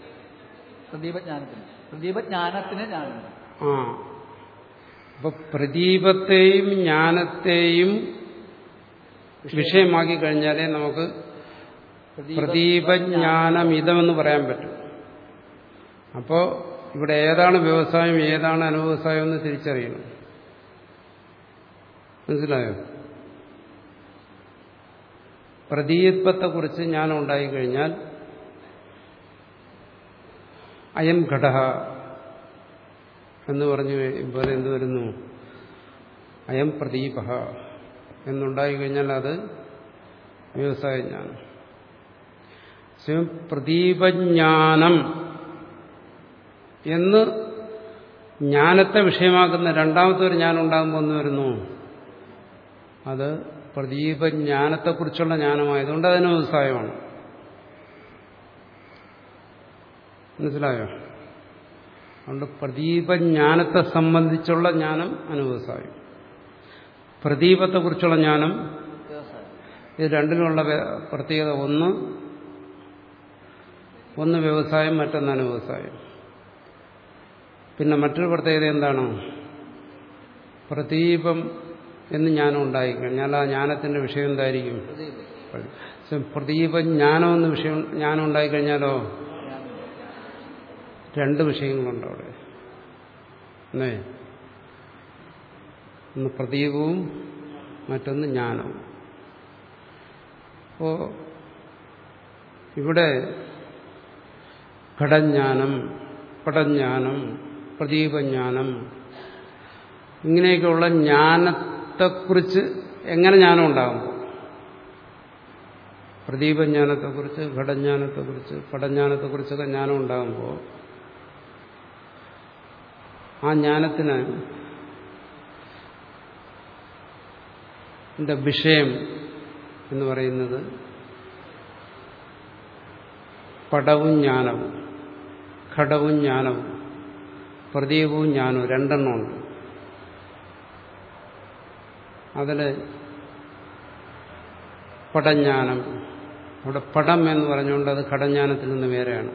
പ്രദീപജ്ഞാനത്തിന് പ്രദീപജ്ഞാനത്തിന് ജ്ഞാനം. ആ. അപ്പൊ പ്രദീപത്തെയും ജ്ഞാനത്തെയും വിഷയമാക്കി കഴിഞ്ഞാലേ നമുക്ക് പ്രദീപജ്ഞാനം ഇതമെന്ന് പറയാൻ പറ്റും. അപ്പോൾ ഇവിടെ ഏതാണ് വ്യവസായം ഏതാണ് അനുവ്യവസായം എന്ന് തിരിച്ചറിയണം. മനസ്സിലായോ? പ്രദീപത്തെക്കുറിച്ച് ഞാൻ ഉണ്ടായിക്കഴിഞ്ഞാൽ അയം ഘട എന്ന് പറഞ്ഞു ഇപ്പോൾ എന്ത് വരുന്നു? അയം പ്രദീപ എന്നുണ്ടായി കഴിഞ്ഞാൽ അത് വ്യവസായ ജ്ഞാനം സ്വയം പ്രദീപജ്ഞാനം എന്ന് ജ്ഞാനത്തെ വിഷയമാക്കുന്ന രണ്ടാമത്തെ ഒരു ജ്ഞാനം ഉണ്ടാകുമ്പോൾ ഒന്ന് വരുന്നു. അത് പ്രദീപജ്ഞാനത്തെക്കുറിച്ചുള്ള ജ്ഞാനമായതുകൊണ്ട് അതിന് വ്യവസായമാണ് മനസ്സിലായോ? അതുകൊണ്ട് പ്രദീപജ്ഞാനത്തെ സംബന്ധിച്ചുള്ള ജ്ഞാനം അനുവ്യവസായം പ്രദീപത്തെക്കുറിച്ചുള്ള ജ്ഞാനം ഇത് രണ്ടിനുള്ള വ്യ- പ്രത്യേകത ഒന്ന്. ഒന്ന് വ്യവസായം മറ്റൊന്നാണ് വ്യവസായം പിന്നെ മറ്റൊരു പ്രത്യേകത എന്താണ്? പ്രദീപം എന്ന് ജ്ഞാനം ഉണ്ടായിക്കഴിഞ്ഞാൽ ആ ജ്ഞാനത്തിന്റെ വിഷയം എന്തായിരിക്കും? പ്രദീപം ജ്ഞാനം എന്ന വിഷയം ജ്ഞാനം ഉണ്ടായിക്കഴിഞ്ഞാലോ? രണ്ട് വിഷയങ്ങളുണ്ട് അവിടെ. അല്ലേ? ഒന്ന് പ്രദീപവും മറ്റൊന്ന് ജ്ഞാനവും. അപ്പോ ഇവിടെ ഘടജ്ഞാനം പടജ്ഞാനം പ്രദീപജ്ഞാനം. ഇങ്ങനെയൊക്കെയുള്ള ജ്ഞാനത്തെക്കുറിച്ച് എങ്ങനെ ജ്ഞാനം ഉണ്ടാകും പ്രദീപജ്ഞാനത്തെക്കുറിച്ച് ഘടജ്ഞാനത്തെക്കുറിച്ച് പടജ്ഞാനത്തെക്കുറിച്ചൊക്കെ ജ്ഞാനം ഉണ്ടാകുമ്പോൾ ആ ജ്ഞാനത്തിന് എന്റെ വിഷയം എന്ന് പറയുന്നത് പടവും ജ്ഞാനവും ഘടവും ജ്ഞാനവും. പ്രദീപവും ജ്ഞാനവും രണ്ടെണ്ണമുണ്ട് അതിൽ പടജ്ഞാനം അവിടെ പടം എന്ന് പറഞ്ഞുകൊണ്ട് അത് ഘടജ്ഞാനത്തിൽ നിന്ന് വേറെയാണ്.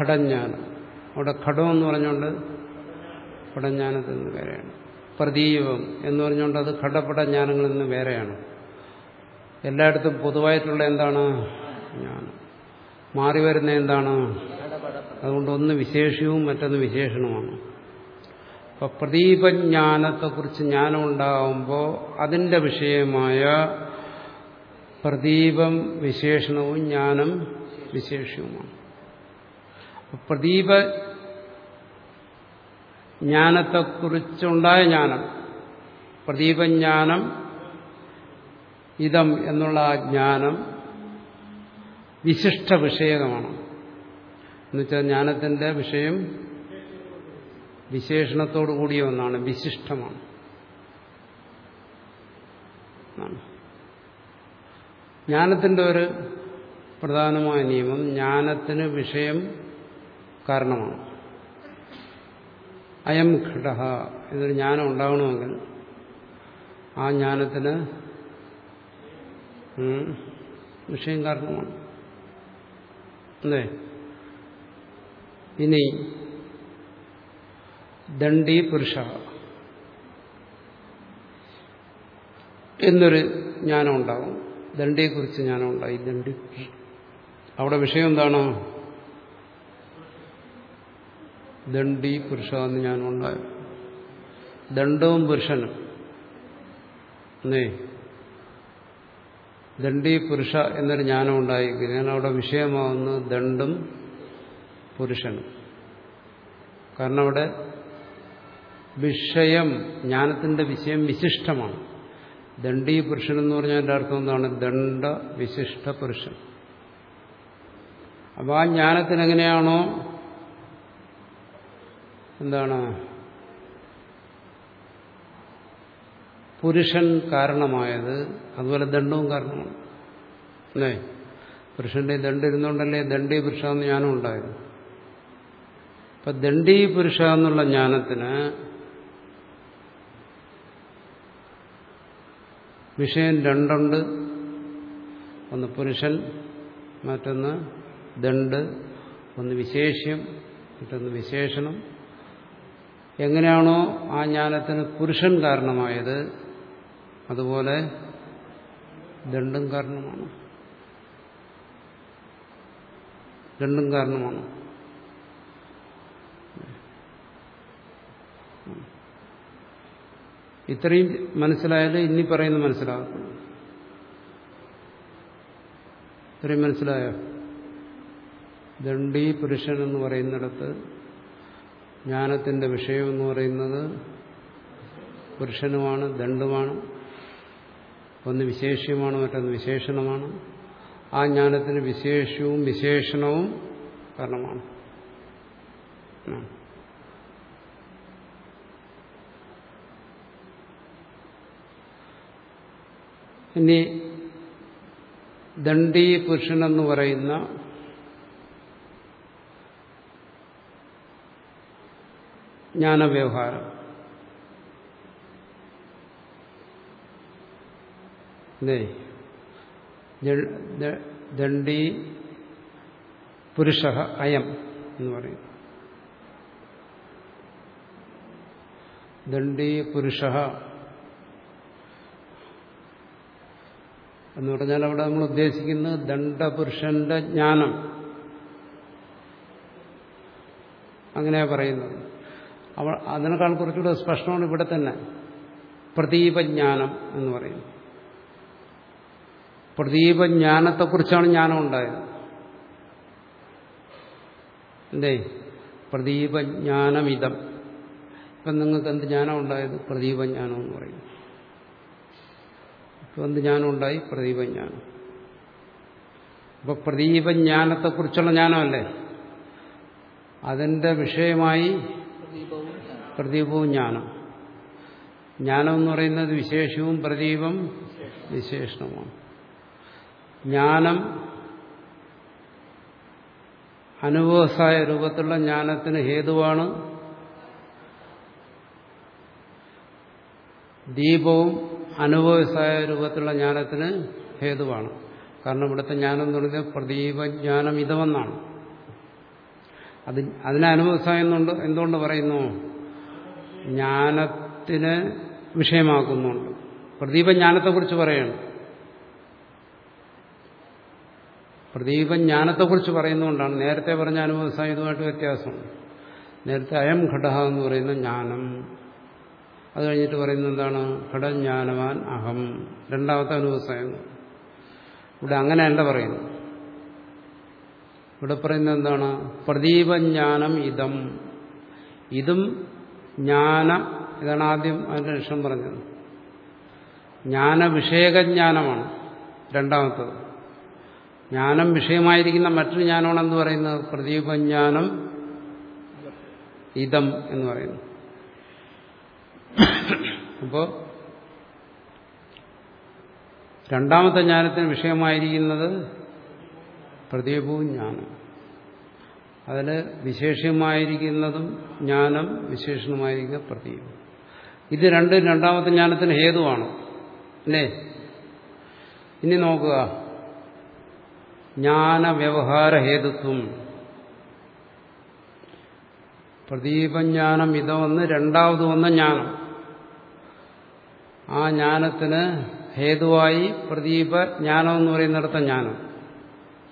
ഘടജ്ഞാനം. അവിടെ ഘടം എന്ന് പറഞ്ഞുകൊണ്ട് പടജ്ഞാനത്തിൽ നിന്ന് വേറെയാണ്. പ്രദീപം എന്ന് പറഞ്ഞുകൊണ്ട് അത് ഘടപടജ്ഞാനങ്ങളിൽ നിന്ന് വേറെയാണ്. എല്ലായിടത്തും പൊതുവായിട്ടുള്ള എന്താണ്? ജ്ഞാനം. മാറി വരുന്ന എന്താണ്? അതുകൊണ്ട് ഒന്ന് വിശേഷവും മറ്റൊന്ന് വിശേഷണമാണ് അപ്പൊ പ്രദീപജ്ഞാനത്തെക്കുറിച്ച് ജ്ഞാനം ഉണ്ടാകുമ്പോൾ അതിന്റെ വിഷയമായ പ്രദീപം വിശേഷണവും ജ്ഞാനം വിശേഷവുമാണ്. പ്രദീപ ജ്ഞാനത്തെക്കുറിച്ചുണ്ടായ ജ്ഞാനം പ്രദീപജ്ഞാനം ഇതം എന്നുള്ള ആ ജ്ഞാനം വിശിഷ്ട വിഷയകമാണ്. എന്നുവെച്ചാൽ ജ്ഞാനത്തിന്റെ വിഷയം വിശേഷണത്തോടു കൂടിയ ഒന്നാണ് വിശിഷ്ടമാണ്. ജ്ഞാനത്തിന്റെ ഒരു പ്രധാനമായ നിയമം ജ്ഞാനത്തിന് വിഷയം കാരണമാണ്. അയം ഘട എന്നൊരു ജ്ഞാനം ഉണ്ടാകണമെങ്കിൽ ആ ജ്ഞാനത്തിന് വിഷയം കാരണമാണ്. അല്ലേ? ഇനി ദണ്ഡി പുരുഷ എന്നൊരു ജ്ഞാനം ഉണ്ടാകും ദണ്ഡിയെക്കുറിച്ച് ജ്ഞാനം ഉണ്ടായി ദണ്ഡി അവിടെ വിഷയം എന്താണ്? ദണ്ഡി പുരുഷ എന്ന് ജ്ഞാനം ഉണ്ടായി ദണ്ഡവും പുരുഷനും. ദണ്ഡി പുരുഷ എന്നൊരു ജ്ഞാനം ഉണ്ടായി. ഞാൻ അവിടെ വിഷയമാവുന്നത് ദണ്ഡും പുരുഷനും. കാരണം അവിടെ വിഷയം ജ്ഞാനത്തിന്റെ വിഷയം വിശിഷ്ടമാണ്. ദണ്ഡീ പുരുഷൻ എന്ന് പറഞ്ഞാൽ എന്റെ അർത്ഥം എന്താണ്? ദണ്ഡ വിശിഷ്ട പുരുഷൻ. അപ്പോൾ ആ ജ്ഞാനത്തിനെങ്ങനെയാണോ എന്താണ്? പുരുഷൻ കാരണമായത്. അതുപോലെ ദണ്ഡവും കാരണമാണ്. അല്ലേ? പുരുഷന്റെ ദണ്ഡ് ദണ്ഡീ പുരുഷ എന്ന് ഞാനും ഉണ്ടായത്. അപ്പൊ ദണ്ഡീ പുരുഷ എന്നുള്ള ജ്ഞാനത്തിന് വിഷയം രണ്ടുണ്ട്. ഒന്ന് പുരുഷൻ മറ്റൊന്ന് ദണ്ട് ഒന്ന് വിശേഷ്യം മറ്റൊന്ന് വിശേഷണം. എങ്ങനെയാണോ ആ ജ്ഞാനത്തിന് പുരുഷൻ കാരണമായത് അതുപോലെ ദണ്ടും കാരണമാണ്. രണ്ടും കാരണമാണ്. ഇത്രയും മനസ്സിലായത് ഇനി പറയുന്നത് മനസ്സിലാകും ഇത്രയും മനസ്സിലായോ? ദണ്ഡി പുരുഷൻ എന്ന് പറയുന്നിടത്ത് ജ്ഞാനത്തിന്റെ വിഷയം എന്ന് പറയുന്നത് പുരുഷനുമാണ് ദണ്ഡുമാണ്. ഒന്ന് വിശേഷ്യമാണ് മറ്റൊന്ന് വിശേഷണമാണ്. ആ ജ്ഞാനത്തിന് വിശേഷവും വിശേഷണവും കാരണമാണ്. ഇനി ദണ്ഡീ പുരുഷനെന്ന് പറയുന്ന ജ്ഞാനവ്യവഹാരം. ദണ്ഡി പുരുഷ അയം എന്ന് പറയും. ദണ്ഡി പുരുഷ എന്ന് പറഞ്ഞാൽ അവിടെ നമ്മൾ ഉദ്ദേശിക്കുന്നത് ദണ്ഡപുരുഷന്റെ ജ്ഞാനം. അങ്ങനെയാ പറയുന്നത്. അവ അതിനേക്കാൾ കുറച്ചുകൂടെ സ്പഷ്ടമാണ് ഇവിടെ തന്നെ. പ്രദീപജ്ഞാനം എന്ന് പറയുന്നത്. പ്രദീപജ്ഞാനത്തെക്കുറിച്ചാണ് ജ്ഞാനം ഉണ്ടായത് എന്തേ? പ്രദീപജ്ഞാനമിതം. ഇപ്പം നിങ്ങൾക്ക് എന്ത് ജ്ഞാനം ഉണ്ടായത് പ്രദീപജ്ഞാനം എന്ന് പറയും ഇപ്പം എന്ത് ജ്ഞാനം ഉണ്ടായി പ്രദീപജ്ഞാനം. അപ്പൊ പ്രദീപജ്ഞാനത്തെക്കുറിച്ചുള്ള ജ്ഞാനമല്ലേ? അതിന്റെ വിഷയമായി. പ്രദീപവും ജ്ഞാനം. ജ്ഞാനം എന്ന് പറയുന്നത് വിശേഷവും പ്രദീപം വിശേഷണമാണ് ജ്ഞാനം അനുഭവസായ രൂപത്തിലുള്ള ജ്ഞാനത്തിന് ഹേതുവാണ്. ദീപവും അനുഭവസായ രൂപത്തിലുള്ള ജ്ഞാനത്തിന് ഹേതുവാണ്. കാരണം ഇവിടുത്തെ ജ്ഞാനം എന്ന് പറയുന്നത് പ്രദീപജ്ഞാനം ഇതമെന്നാണ്. അത് അതിനെ അനുഭവസായെന്നുണ്ട് എന്തുകൊണ്ട് പറയുന്നു? ജ്ഞാനത്തിന് വിഷയമാക്കുന്നുണ്ട്. പ്രദീപജ്ഞാനത്തെക്കുറിച്ച് പറയണം. പ്രദീപജ്ഞാനത്തെക്കുറിച്ച് പറയുന്നതുകൊണ്ടാണ് നേരത്തെ പറഞ്ഞ അനുഭവസായ ഇതുമായിട്ട് വ്യത്യാസം. നേരത്തെ അയം ഘടക എന്ന് പറയുന്ന ജ്ഞാനം അത് കഴിഞ്ഞിട്ട് പറയുന്നത് എന്താണ്? ഘടജ്ഞാനവാൻ അഹം. രണ്ടാമത്തെ അനുഭവസായം ഇവിടെ അങ്ങനെ അങ്ങനെയല്ല പറയുന്നു ഇവിടെ പറയുന്നത് എന്താണ്? പ്രദീപജ്ഞാനം ഇതം. ഇതും ജ്ഞാന ഇതാണ് ആദ്യം അതിന്റെ ലക്ഷണം പറഞ്ഞത്. ജ്ഞാനവിഷയകജ്ഞാനമാണ് രണ്ടാമത്തത്. ജ്ഞാനം വിഷയമായിരിക്കുന്ന മറ്റൊരു ജ്ഞാനമാണ് എന്ന് പറയുന്നത് പ്രദീപജ്ഞാനം ഇതം എന്ന് പറയുന്നു. അപ്പോ രണ്ടാമത്തെ ജ്ഞാനത്തിന് വിഷയമായിരിക്കുന്നത് പ്രതിഭവും ജ്ഞാനം. അതിൽ വിശേഷമായിരിക്കുന്നതും ജ്ഞാനം വിശേഷണമായിരിക്കുന്ന പ്രതീകം ഇത് രണ്ട് രണ്ടാമത്തെ ജ്ഞാനത്തിന് ഹേതുവാണ്. അല്ലേ? ഇനി നോക്കുക. ജ്ഞാന വ്യവഹാര ഹേതുത്വം. പ്രദീപജ്ഞാനം ഇതമെന്ന് രണ്ടാമത് വന്ന ജ്ഞാനം. ആ ജ്ഞാനത്തിന് ഹേതുവായി പ്രദീപ ജ്ഞാനം എന്ന് പറയുന്നിടത്ത ജ്ഞാനം.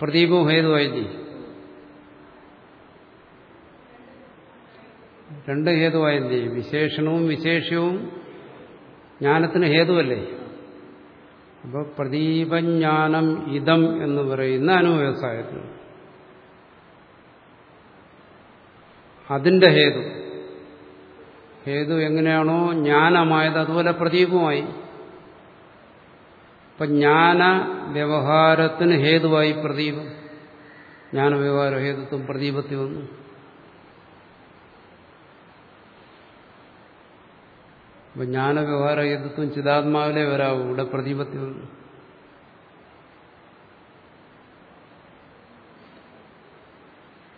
പ്രദീപവും ഹേതുവായില്ലേ രണ്ട് ഹേതുവായില്ലേ വിശേഷണവും വിശേഷ്യവും ജ്ഞാനത്തിന് ഹേതുവല്ലേ? അപ്പോൾ പ്രദീപജ്ഞാനം ഇതം എന്ന് പറയുന്ന അനുവ്യവസായത്തിൽ അതിന്റെ ഹേതു. ഹേതു എങ്ങനെയാണോ ജ്ഞാനമായത് അതുപോലെ പ്രതീകമായി ഇപ്പൊ ജ്ഞാന വ്യവഹാരത്തിന് ഹേതുവായി പ്രതീപം ജ്ഞാന വ്യവഹാര ഹേതുത്വം പ്രതീപത്തിൽ വന്നു. അപ്പൊ ജ്ഞാനവ്യവഹാര ഹേതുത്വം ചിതാത്മാവിലെ വരാവൂ ഇവിടെ പ്രതീപത്തിൽ വന്നു.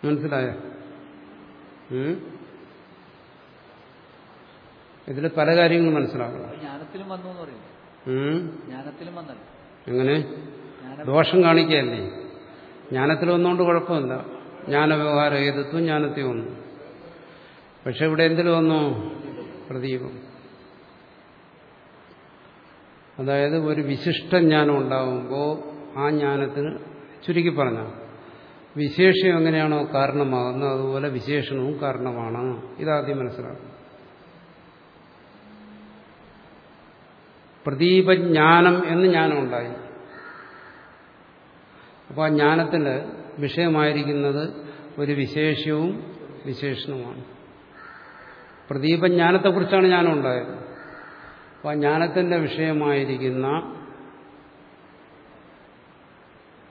മനസ്സിലായോ? ഇതിൽ പല കാര്യങ്ങളും മനസ്സിലാക്കണം. എങ്ങനെ? ദോഷം കാണിക്കുകയല്ലേ ജ്ഞാനത്തിൽ വന്നുകൊണ്ട് കുഴപ്പമില്ല. ജ്ഞാനവ്യവഹാര ഹേതുത്വം ജ്ഞാനത്തിൽ വന്നു. പക്ഷെ ഇവിടെ എന്തിൽ വന്നു? പ്രദീപം. അതായത് ഒരു വിശിഷ്ട ജ്ഞാനം ഉണ്ടാകുമ്പോൾ ആ ജ്ഞാനത്തിന് ചുരുക്കി പറഞ്ഞ വിശേഷം എങ്ങനെയാണോ കാരണമാകുന്നത് അതുപോലെ വിശേഷണവും കാരണമാണ്. ഇതാദ്യം മനസ്സിലാക്കും പ്രദീപജ്ഞാനം എന്ന് ജ്ഞാനം ഉണ്ടായി അപ്പോൾ ആ ജ്ഞാനത്തിന് വിഷയമായിരിക്കുന്നത് ഒരു വിശേഷ്യവും വിശേഷണവുമാണ്. പ്രദീപജ്ഞാനത്തെക്കുറിച്ചാണ് ജ്ഞാനം ഉണ്ടായത് അപ്പോൾ ആ ജ്ഞാനത്തിന്റെ വിഷയമായിരിക്കുന്ന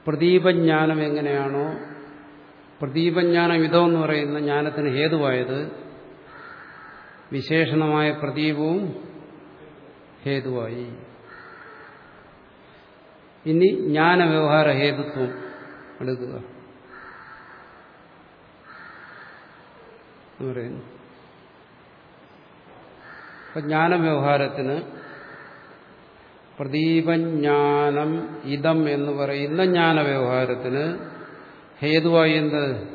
പ്രദീപജ്ഞാനം എങ്ങനെയാണോ പ്രദീപജ്ഞാനം ഇതോന്ന് പറയുന്ന ജ്ഞാനത്തിന് ഹേതുവായത് വിശേഷണമായ പ്രദീപവും ഹേതുവായി. ഇനി ജ്ഞാനവ്യവഹാര ഹേതുത്വം എടുക്കുക. പറയുന്നു. അപ്പൊ ജ്ഞാനവ്യവഹാരത്തിന് പ്രദീപജ്ഞാനം ഇതം എന്ന് പറയുന്ന ജ്ഞാനവ്യവഹാരത്തിന് ഹേതുവായി എന്ത്?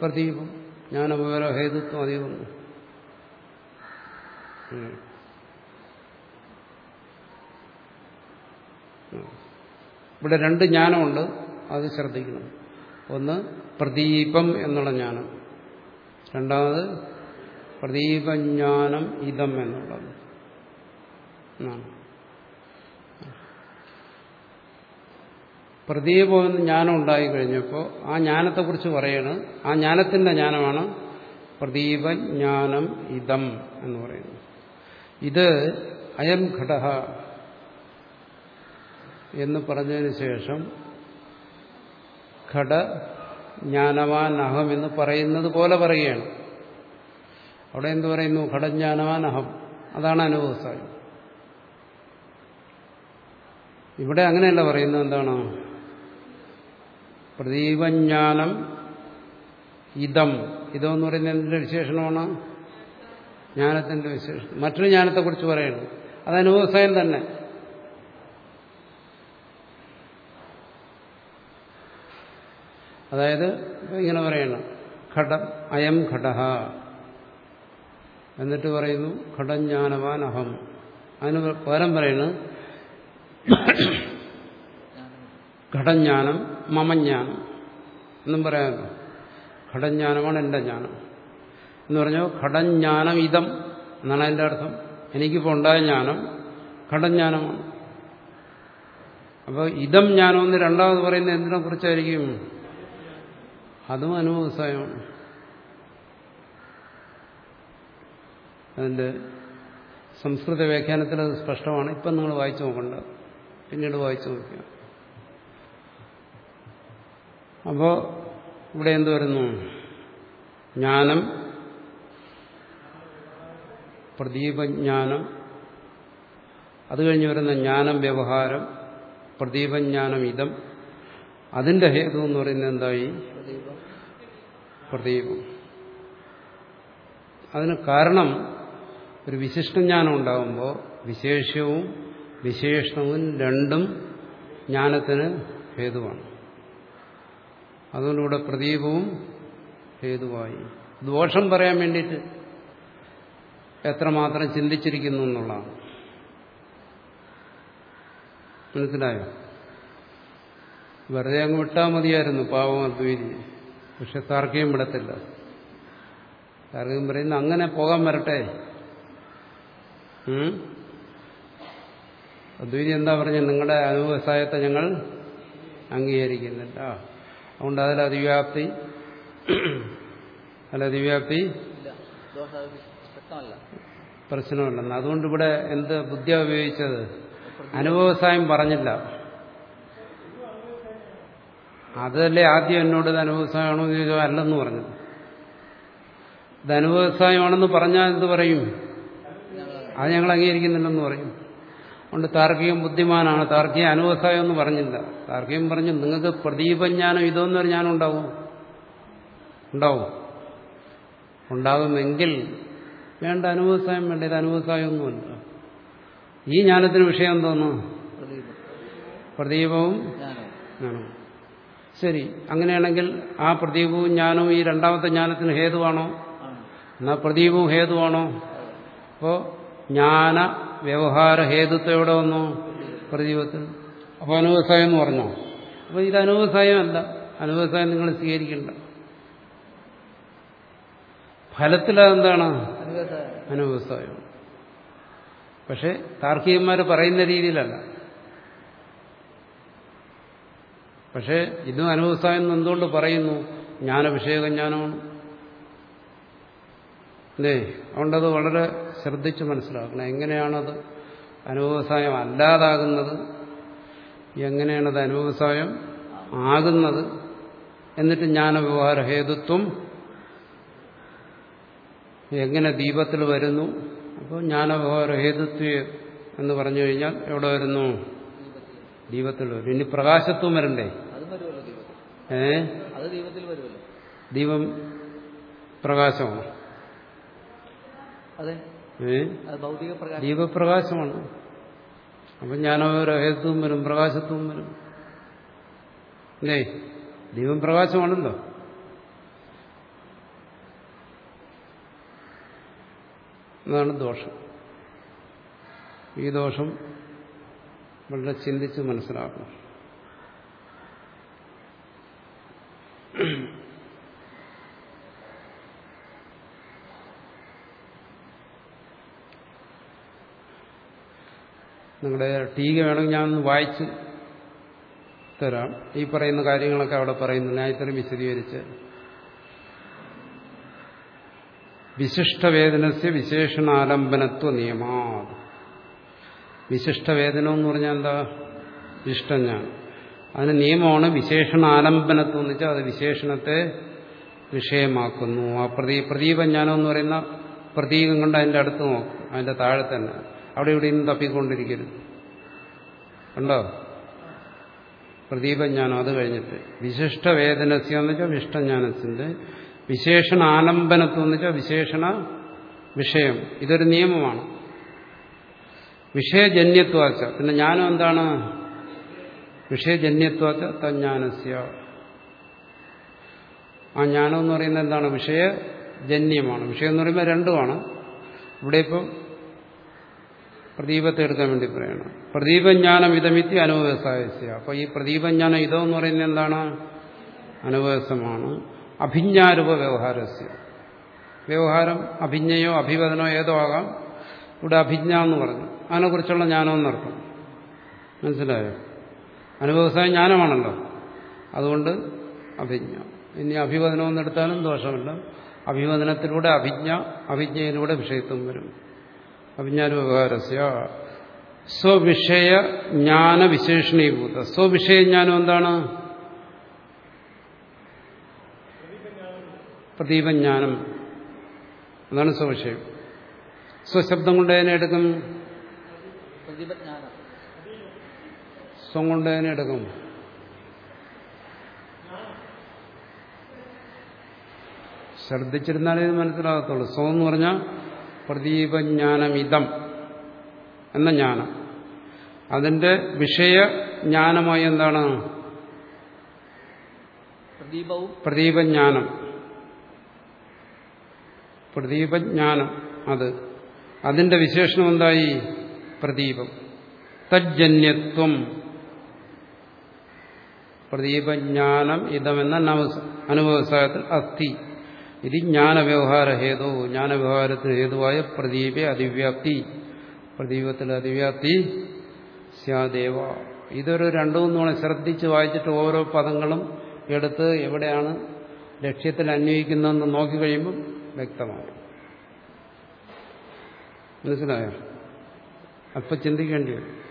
പ്രദീപം. ജ്ഞാനവ്യവഹാര ഹേതുത്വം അധികം ഇവിടെ രണ്ട് ജ്ഞാനമുണ്ട് അത് ശ്രദ്ധിക്കണം. ഒന്ന് പ്രദീപം എന്നുള്ള ജ്ഞാനം. രണ്ടാമത് പ്രദീപജ്ഞാനം ഇതം എന്നുള്ളത്. പ്രദീപം എന്ന് ജ്ഞാനം ഉണ്ടായി കഴിഞ്ഞപ്പോൾ ആ ജ്ഞാനത്തെക്കുറിച്ച് പറയാണ്. ആ ജ്ഞാനത്തിന്റെ ജ്ഞാനമാണ് പ്രദീപജ്ഞാനം ഇതം എന്ന് പറയുന്നത്. ഇത് അയം ഘടക എന്ന് പറഞ്ഞതിന് ശേഷം ഘട ജ്ഞാനവാൻ അഹം എന്ന് പറയുന്നത് പോലെ പറയുകയാണ്. അവിടെ എന്ത് പറയുന്നു? ഘടജ്ഞാനവാൻ അഹം. അതാണ് അനുഭവസായി ഇവിടെ അങ്ങനെയല്ല പറയുന്നത് എന്താണ്? പ്രദീപജ്ഞാനം ഇതം. ഇതെന്ന് പറയുന്നത് എന്തിന്റെ വിശേഷണമാണ്? ജ്ഞാനത്തിന്റെ വിശേഷം മറ്റൊരു ജ്ഞാനത്തെക്കുറിച്ച് പറയണം. അത് അനുഭവസായം തന്നെ. അതായത് ഇങ്ങനെ പറയണം. ഘടം അയം ഘടഹ. എന്നിട്ട് പറയുന്നു ഘടജ്ഞാനവാൻ അഹം. അതിന് പകരം പറയുന്നു ഘടജ്ഞാനം മമജ്ഞാനം എന്നും പറയാം ഘടജ്ഞാനമാണ് എന്റെ ജ്ഞാനം. എന്ന് പറഞ്ഞോ ഘടജ്ഞാനം ഇതം എന്നാണ് അതിന്റെ അർത്ഥം. എനിക്കിപ്പോൾ ഉണ്ടായ ജ്ഞാനം ഘടജ്ഞാനമാണ് അപ്പോൾ ഇതം ജ്ഞാനമെന്ന് രണ്ടാമത് പറയുന്നത് എന്തിനെ കുറിച്ചായിരിക്കും അതും അനുഭവസായമാണ്. അതിന്റെ സംസ്കൃത വ്യാഖ്യാനത്തിൽ അത് സ്പഷ്ടമാണ്. ഇപ്പം നിങ്ങൾ വായിച്ചു നോക്കണ്ട. പിന്നീട് വായിച്ചു നോക്കുക അപ്പോൾ ഇവിടെ എന്ത് വരുന്നു? ജ്ഞാനം പ്രദീപജ്ഞാനം അത് കഴിഞ്ഞ് വരുന്ന ജ്ഞാനം വ്യവഹാരം പ്രദീപജ്ഞാനം ഇതം. അതിന്റെ ഹേതു എന്ന് പറയുന്നത് എന്തായി? പ്രദീപം അതിന് കാരണം ഒരു വിശിഷ്ടജ്ഞാനം ഉണ്ടാകുമ്പോൾ വിശേഷവും വിശേഷണവും രണ്ടും ജ്ഞാനത്തിന് ഹേതുവാണ്. അതുകൊണ്ട് ഇവിടെ പ്രദീപവും ഹേതുവായി. ദോഷം പറയാൻ വേണ്ടിയിട്ട് എത്രമാത്രം ചിന്തിച്ചിരിക്കുന്നു എന്നുള്ളതാണ്. മനസ്സിലായോ? വെറുതെ അങ്ങ് വിട്ടാൽ മതിയായിരുന്നു പാവം അദ്വൈതി. പക്ഷെ താർക്കികം വിടത്തില്ല. താർക്കികം പറയുന്ന അങ്ങനെ പോകാൻ വരട്ടെ. അദ്വൈതി എന്താ പറഞ്ഞ നിങ്ങളുടെ അനുവ്യവസായത്തെ ഞങ്ങൾ അംഗീകരിക്കുന്നില്ല അതുകൊണ്ട് അതിൽ അതിവ്യാപ്തി അല്ല അതിവ്യാപ്തി പ്രശ്നമല്ലെന്ന് അതുകൊണ്ട് ഇവിടെ എന്ത് ബുദ്ധിയ ഉപയോഗിച്ചത്? അനുവ്യവസായം പറഞ്ഞില്ല. അതല്ലേ ആദ്യം എന്നോട് ധനവ്യവസായമാണോ ചോദിച്ചോ എന്ന് ചോദിച്ചാൽ അല്ലെന്ന് പറഞ്ഞു ധനവ്യവസായമാണെന്ന് പറഞ്ഞാൽ എന്ത് പറയും? അത് ഞങ്ങൾ അംഗീകരിക്കുന്നില്ലെന്ന് പറയും. അതുകൊണ്ട് താർക്കികം ബുദ്ധിമാനാണ്. താർക്കിക അനുവസായം എന്ന് പറഞ്ഞില്ല. താർക്കികം പറഞ്ഞു നിങ്ങൾക്ക് പ്രദീപജ്ഞാനം ഇതോന്നൊരു ജ്ഞാനം ഉണ്ടാവും. ഉണ്ടാവും. ഉണ്ടാകുമെങ്കിൽ വേണ്ട അനുവസായം വേണ്ട. ഇത് അനുഭവസായമൊന്നുമല്ല ഈ ജ്ഞാനത്തിന് വിഷയം എന്തോന്നു? പ്രദീപവും ജ്ഞാനവും. ശരി. അങ്ങനെയാണെങ്കിൽ ആ പ്രദീപവും ജ്ഞാനവും ഈ രണ്ടാമത്തെ ജ്ഞാനത്തിന് ഹേതുവാണോ? എന്നാ പ്രദീപവും ഹേതുവാണോ? അപ്പോ ജ്ഞാന വ്യവഹാര ഹേതുത്വം എവിടെ വന്നു? പ്രദീപത്തിൽ. അപ്പൊ അനുവസായം എന്ന് പറഞ്ഞോ? അപ്പൊ ഇത് അനുവസായമല്ല അനുവസായം നിങ്ങൾ സ്വീകരിക്കണ്ട. ഫലത്തിൽ അതെന്താണ്? അനുവസായം പക്ഷെ താർക്കികന്മാർ പറയുന്ന രീതിയിലല്ല. പക്ഷേ ഇത് അനുഭവസ്ഥ എന്ന് എന്തുകൊണ്ട് പറയുന്നു? ജ്ഞാനവിഷയക ജ്ഞാനമാണ്. അല്ലേ? അതുകൊണ്ടത് വളരെ ശ്രദ്ധിച്ച് മനസ്സിലാക്കണം. എങ്ങനെയാണത് അനുഭവസായം അല്ലാതാകുന്നത്? എങ്ങനെയാണത് അനുഭവസായം ആകുന്നത്? എന്നിട്ട് ജ്ഞാനവ്യവഹാര ഹേതുത്വം എങ്ങനെ ദീപത്തിൽ വരുന്നു? അപ്പോൾ ജ്ഞാനവ്യവഹാര ഹേതുത്വ എന്ന് പറഞ്ഞു കഴിഞ്ഞാൽ എവിടെ വരുന്നു? ദീപത്തിൽ വരും. ഇനി പ്രകാശത്വം വരണ്ടേ? ഏ? അത് ദീപത്തിൽ വരുമല്ലോ. ദീപം പ്രകാശമാണ്. അതെ. ദീപപ്രകാശമാണ് അപ്പൊ ജ്ഞാനവ്യവഹാര ഹേതുത്വം വരും പ്രകാശത്വം വരും. അല്ലേ? ദീപം പ്രകാശമാണല്ലോ. എന്നാണ് ദോഷം. ഈ ദോഷം വളരെ ചിന്തിച്ച് മനസ്സിലാക്കണം. നിങ്ങളുടെ ടീക വേണമെങ്കിൽ ഞാനൊന്ന് വായിച്ച് തരാം. ഈ പറയുന്ന കാര്യങ്ങളൊക്കെ അവിടെ പറയുന്നു. ഇത്രയും വിശദീകരിച്ച്. വിശിഷ്ടവേദനസ്യ വിശേഷണാലംബനത്വ നിയമാ വിശിഷ്ടവേദനം എന്ന് പറഞ്ഞാൽ എന്താ? ഇഷ്ടം ഞാൻ. അതിന് നിയമമാണ് വിശേഷണാലംബനത്വം എന്ന് വെച്ചാൽ അത് വിശേഷണത്തെ വിഷയമാക്കുന്നു. ആ പ്രതീ പ്രദീപജ്ഞാനം എന്ന് പറയുന്ന പ്രതീകം കൊണ്ട് അതിന്റെ അടുത്ത് നോക്കും. അതിന്റെ താഴെ തന്നെ. അവിടെ ഇവിടെ ഇന്ന് തപ്പിക്കൊണ്ടിരിക്കരുത്. ഉണ്ടോ പ്രദീപജ്ഞാനം അത് കഴിഞ്ഞിട്ട്. വിശിഷ്ടവേദനസ്യ എന്ന് വെച്ചാൽ വിഷ്ടജ്ഞാനത്തിന്റെ വിശേഷണ ആലംബനത്വം എന്ന് വെച്ചാൽ വിശേഷണ വിഷയം. ഇതൊരു നിയമമാണ്. വിഷയജന്യത്വാച്ച. പിന്നെ ജ്ഞാനം എന്താണ്? വിഷയജന്യത്വാച്ച തജ്ഞാനസ്യ. ആ ജ്ഞാനം എന്ന് പറയുന്നത് എന്താണ്? വിഷയജന്യമാണ്. വിഷയം എന്ന് പറയുമ്പോൾ രണ്ടുമാണ്. ഇവിടെ ഇപ്പം പ്രദീപത്തെ എടുക്കാൻ വേണ്ടി പറയണം. പ്രദീപജ്ഞാനം ഇതമിത്തി അനുവ്യവസായ അപ്പൊ ഈ പ്രദീപജ്ഞാനം ഇതോ എന്ന് പറയുന്നത് എന്താണ്? അനുവ്യവസമാണ് അഭിജ്ഞാരൂപ വ്യവഹാരസ്യ. വ്യവഹാരം അഭിജ്ഞയോ അഭിവദനോ ഏതോ ആകാം. ഇവിടെ അഭിജ്ഞ എന്ന് പറഞ്ഞു. അതിനെക്കുറിച്ചുള്ള ജ്ഞാനമെന്നർത്ഥം മനസ്സിലായോ? അനുവ്യവസായ ജ്ഞാനമാണല്ലോ. അതുകൊണ്ട് അഭിജ്ഞ. ഇനി അഭിവദനം എന്നെടുത്താലും ദോഷമില്ല. അഭിവദനത്തിലൂടെ അഭിജ്ഞ അഭിജ്ഞയിലൂടെ വിഷയത്വം വരും. അഭിജ്ഞാനവ്യവഹാരസ്യ സ്വവിഷയ ജ്ഞാന വിശേഷണീഭൂത സ്വവിഷയജ്ഞാനം എന്താണ്? പ്രദീപജ്ഞാനം. അതാണ് സ്വവിഷയം. സ്വശബ്ദം കൊണ്ട് അതിനെ എടുക്കും? സ്വം കൊണ്ട് അതിനെ എടുക്കും? ശ്രദ്ധിച്ചിരുന്നാലേ ഇത് മനസ്സിലാകത്തുള്ളൂ. സ്വം എന്ന് പറഞ്ഞാൽ പ്രദീപജ്ഞാനമിതം എന്ന ജ്ഞാനം. അതിന്റെ വിഷയ വിഷയജ്ഞാനമായി എന്താണ്? പ്രദീപജ്ഞാനം. പ്രദീപജ്ഞാനം അത്. അതിന്റെ വിശേഷണം എന്തായി? പ്രദീപം. തജ്ജന്യത്വം. പ്രദീപജ്ഞാനം ഇതമെന്ന അനുഭവസായത്തിൽ അസ്ഥി. ഇത് ജ്ഞാനവ്യവഹാര ഹേതു. ജ്ഞാനവ്യവഹാരത്തിന് ഹേതുവായ പ്രദീപെ അതിവ്യാപ്തി. പ്രദീപത്തിൽ അതിവ്യാപ്തി സ്യാദേവ. ഇതൊരു രണ്ടു മൂന്ന് ശ്രദ്ധിച്ച് വായിച്ചിട്ട് ഓരോ പദങ്ങളും എടുത്ത് എവിടെയാണ് ലക്ഷ്യത്തിൽ അന്വയിക്കുന്നതെന്ന് നോക്കിക്കഴിയുമ്പം വ്യക്തമാണ് മനസ്സിലായോ? അല്പം ചിന്തിക്കേണ്ടി വരും.